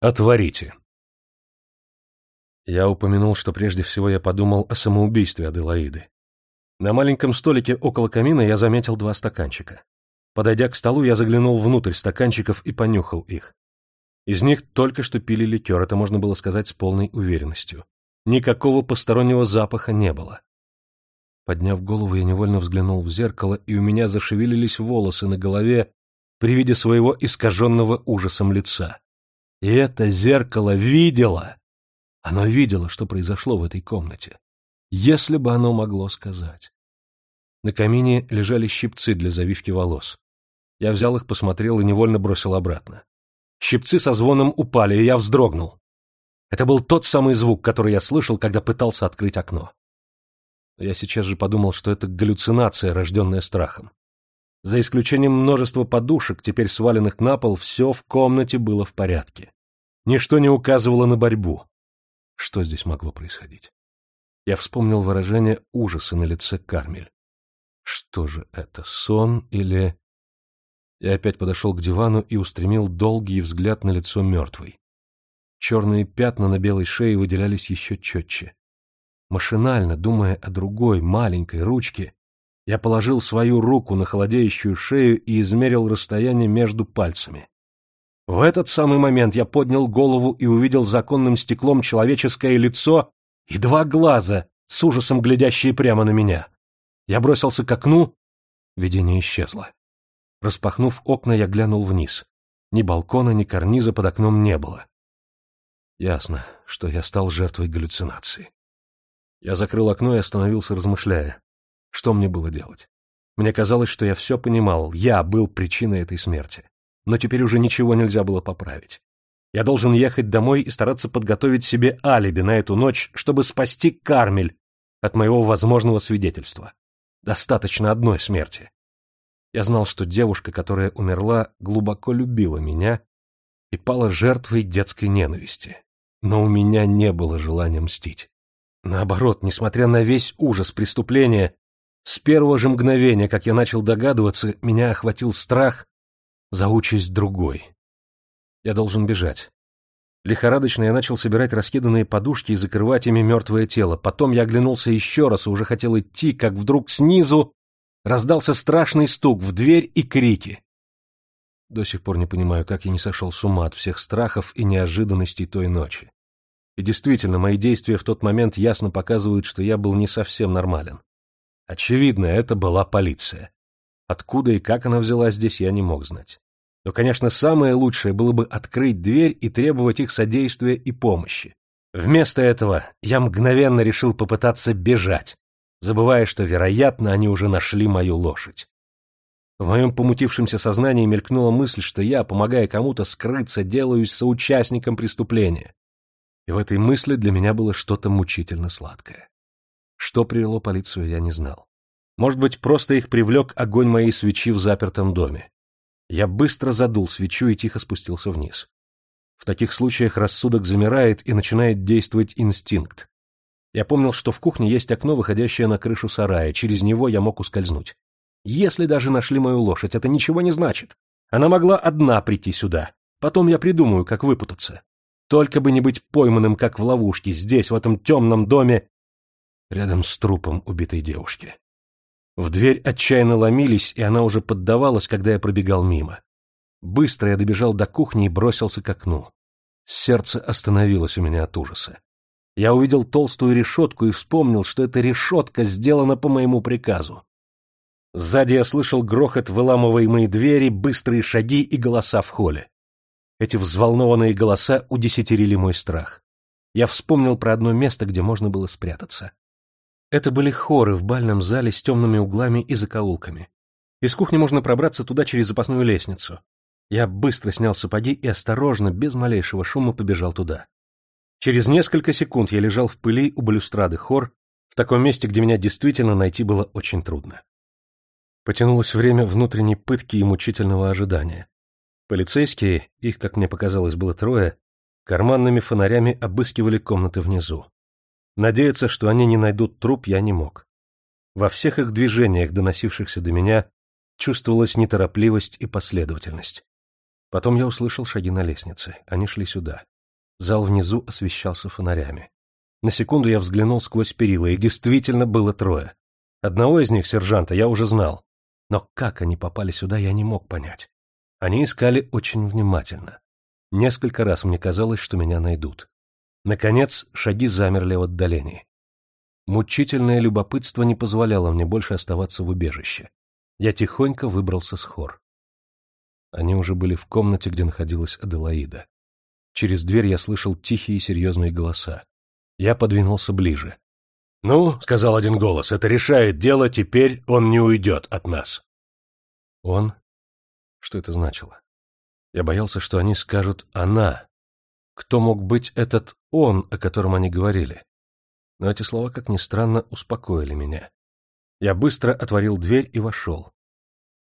Отворите. Я упомянул, что прежде всего я подумал о самоубийстве Аделаиды. На маленьком столике около камина я заметил два стаканчика. Подойдя к столу, я заглянул внутрь стаканчиков и понюхал их. Из них только что пили ликер, это можно было сказать с полной уверенностью. Никакого постороннего запаха не было. Подняв голову, я невольно взглянул в зеркало, и у меня зашевелились волосы на голове при виде своего искаженного ужасом лица. И это зеркало видело. Оно видело, что произошло в этой комнате. Если бы оно могло сказать. На камине лежали щипцы для завивки волос. Я взял их, посмотрел и невольно бросил обратно. Щипцы со звоном упали, и я вздрогнул. Это был тот самый звук, который я слышал, когда пытался открыть окно. я сейчас же подумал, что это галлюцинация, рожденная страхом. За исключением множества подушек, теперь сваленных на пол, все в комнате было в порядке. Ничто не указывало на борьбу. Что здесь могло происходить? Я вспомнил выражение ужаса на лице Кармель. Что же это, сон или... Я опять подошел к дивану и устремил долгий взгляд на лицо мертвой. Черные пятна на белой шее выделялись еще четче. Машинально, думая о другой, маленькой ручке, я положил свою руку на холодеющую шею и измерил расстояние между пальцами. В этот самый момент я поднял голову и увидел законным стеклом человеческое лицо и два глаза, с ужасом глядящие прямо на меня. Я бросился к окну, видение исчезло. Распахнув окна, я глянул вниз. Ни балкона, ни карниза под окном не было. Ясно, что я стал жертвой галлюцинации. Я закрыл окно и остановился, размышляя. Что мне было делать? Мне казалось, что я все понимал, я был причиной этой смерти. Но теперь уже ничего нельзя было поправить. Я должен ехать домой и стараться подготовить себе алиби на эту ночь, чтобы спасти Кармель от моего возможного свидетельства. Достаточно одной смерти. Я знал, что девушка, которая умерла, глубоко любила меня и пала жертвой детской ненависти. Но у меня не было желания мстить. Наоборот, несмотря на весь ужас преступления, с первого же мгновения, как я начал догадываться, меня охватил страх за участь другой. Я должен бежать. Лихорадочно я начал собирать раскиданные подушки и закрывать ими мертвое тело. Потом я оглянулся еще раз и уже хотел идти, как вдруг снизу раздался страшный стук в дверь и крики. До сих пор не понимаю, как я не сошел с ума от всех страхов и неожиданностей той ночи. И действительно, мои действия в тот момент ясно показывают, что я был не совсем нормален. Очевидно, это была полиция. Откуда и как она взялась здесь, я не мог знать. Но, конечно, самое лучшее было бы открыть дверь и требовать их содействия и помощи. Вместо этого я мгновенно решил попытаться бежать, забывая, что, вероятно, они уже нашли мою лошадь. В моем помутившемся сознании мелькнула мысль, что я, помогая кому-то скрыться, делаюсь соучастником преступления. И в этой мысли для меня было что-то мучительно сладкое. Что привело полицию, я не знал. Может быть, просто их привлек огонь моей свечи в запертом доме. Я быстро задул свечу и тихо спустился вниз. В таких случаях рассудок замирает и начинает действовать инстинкт. Я помнил, что в кухне есть окно, выходящее на крышу сарая, через него я мог ускользнуть. Если даже нашли мою лошадь, это ничего не значит. Она могла одна прийти сюда. Потом я придумаю, как выпутаться. Только бы не быть пойманным, как в ловушке, здесь, в этом темном доме, рядом с трупом убитой девушки. В дверь отчаянно ломились, и она уже поддавалась, когда я пробегал мимо. Быстро я добежал до кухни и бросился к окну. Сердце остановилось у меня от ужаса. Я увидел толстую решетку и вспомнил, что эта решетка сделана по моему приказу. Сзади я слышал грохот выламываемой двери, быстрые шаги и голоса в холле. Эти взволнованные голоса удесятерили мой страх. Я вспомнил про одно место, где можно было спрятаться. Это были хоры в бальном зале с темными углами и закоулками. Из кухни можно пробраться туда через запасную лестницу. Я быстро снял сапоги и осторожно, без малейшего шума, побежал туда. Через несколько секунд я лежал в пыли у балюстрады хор, в таком месте, где меня действительно найти было очень трудно. Потянулось время внутренней пытки и мучительного ожидания. Полицейские, их, как мне показалось, было трое, карманными фонарями обыскивали комнаты внизу. Надеяться, что они не найдут труп, я не мог. Во всех их движениях, доносившихся до меня, чувствовалась неторопливость и последовательность. Потом я услышал шаги на лестнице. Они шли сюда. Зал внизу освещался фонарями. На секунду я взглянул сквозь перила, и действительно было трое. Одного из них, сержанта, я уже знал. Но как они попали сюда, я не мог понять. Они искали очень внимательно. Несколько раз мне казалось, что меня найдут. Наконец, шаги замерли в отдалении. Мучительное любопытство не позволяло мне больше оставаться в убежище. Я тихонько выбрался с хор. Они уже были в комнате, где находилась Аделаида. Через дверь я слышал тихие и серьезные голоса. Я подвинулся ближе. — Ну, — сказал один голос, — это решает дело, теперь он не уйдет от нас. Он? Что это значило? Я боялся, что они скажут «она». Кто мог быть этот «он», о котором они говорили? Но эти слова, как ни странно, успокоили меня. Я быстро отворил дверь и вошел.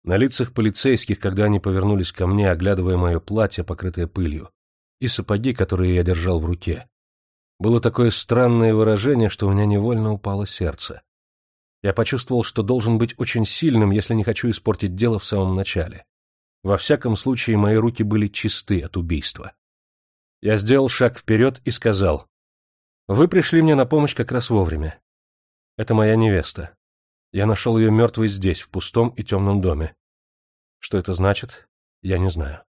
На лицах полицейских, когда они повернулись ко мне, оглядывая мое платье, покрытое пылью, и сапоги, которые я держал в руке, было такое странное выражение, что у меня невольно упало сердце. Я почувствовал, что должен быть очень сильным, если не хочу испортить дело в самом начале. Во всяком случае, мои руки были чисты от убийства. Я сделал шаг вперед и сказал, «Вы пришли мне на помощь как раз вовремя. Это моя невеста. Я нашел ее мертвой здесь, в пустом и темном доме. Что это значит, я не знаю.